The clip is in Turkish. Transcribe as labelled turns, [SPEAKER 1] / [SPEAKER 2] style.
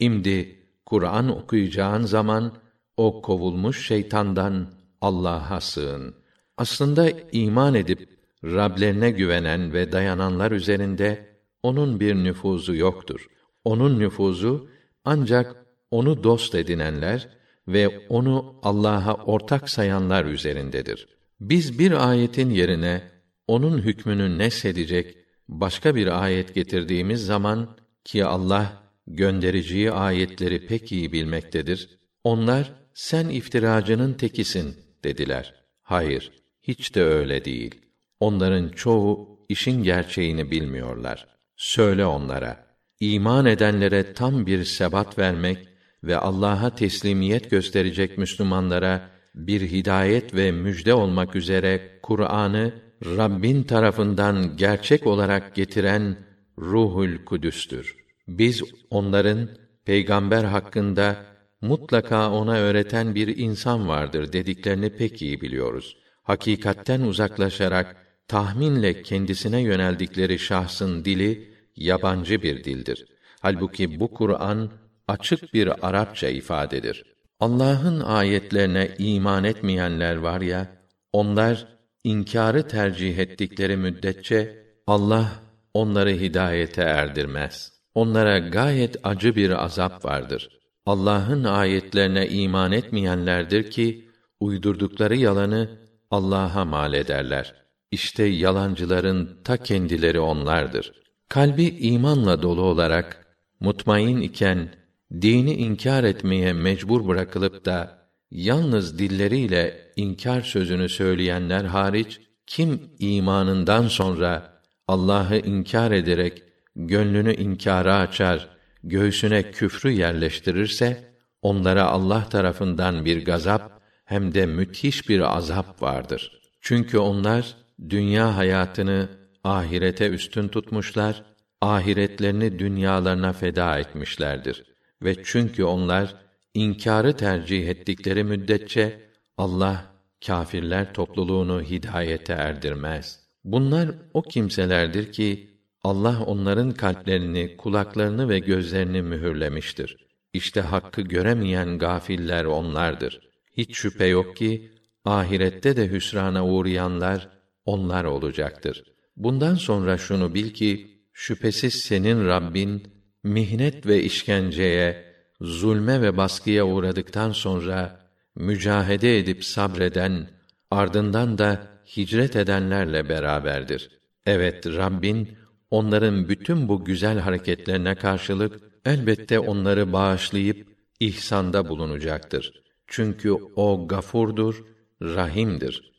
[SPEAKER 1] İmdi Kur'an okuyacağın zaman o kovulmuş şeytandan Allah'a sığın. Aslında iman edip Rablerine güvenen ve dayananlar üzerinde onun bir nüfuzu yoktur. Onun nüfuzu ancak onu dost edinenler ve onu Allah'a ortak sayanlar üzerindedir. Biz bir ayetin yerine onun hükmünü nesedecek başka bir ayet getirdiğimiz zaman ki Allah göndericiyi ayetleri pek iyi bilmektedir. Onlar sen iftiracının tekisin dediler. Hayır, hiç de öyle değil. Onların çoğu işin gerçeğini bilmiyorlar. Söyle onlara, iman edenlere tam bir sebat vermek ve Allah'a teslimiyet gösterecek Müslümanlara bir hidayet ve müjde olmak üzere Kur'an'ı Rabbin tarafından gerçek olarak getiren Ruhul Kudüs'tür. Biz onların peygamber hakkında mutlaka ona öğreten bir insan vardır dediklerini pek iyi biliyoruz. Hakikatten uzaklaşarak tahminle kendisine yöneldikleri şahsın dili yabancı bir dildir. Halbuki bu Kur'an açık bir Arapça ifadedir. Allah'ın ayetlerine iman etmeyenler var ya, onlar inkârı tercih ettikleri müddetçe Allah onları hidayete erdirmez. Onlara gayet acı bir azap vardır. Allah'ın ayetlerine iman etmeyenlerdir ki uydurdukları yalanı Allah'a mal ederler. İşte yalancıların ta kendileri onlardır. Kalbi imanla dolu olarak mutmain iken dini inkar etmeye mecbur bırakılıp da yalnız dilleriyle inkar sözünü söyleyenler hariç kim imanından sonra Allah'ı inkar ederek gönlünü inkara açar, göğsüne küfrü yerleştirirse onlara Allah tarafından bir gazap hem de müthiş bir azap vardır. Çünkü onlar dünya hayatını ahirete üstün tutmuşlar, ahiretlerini dünyalarına feda etmişlerdir. Ve çünkü onlar inkârı tercih ettikleri müddetçe Allah kâfirler topluluğunu hidayete erdirmez. Bunlar o kimselerdir ki Allah onların kalplerini, kulaklarını ve gözlerini mühürlemiştir. İşte hakkı göremeyen gafiller onlardır. Hiç şüphe yok ki ahirette de hüsrana uğrayanlar onlar olacaktır. Bundan sonra şunu bil ki şüphesiz senin Rabbin mihnet ve işkenceye, zulme ve baskıya uğradıktan sonra mücahede edip sabreden, ardından da hicret edenlerle beraberdir. Evet Rabbin onların bütün bu güzel hareketlerine karşılık elbette onları bağışlayıp ihsanda bulunacaktır. Çünkü o gafurdur, rahimdir.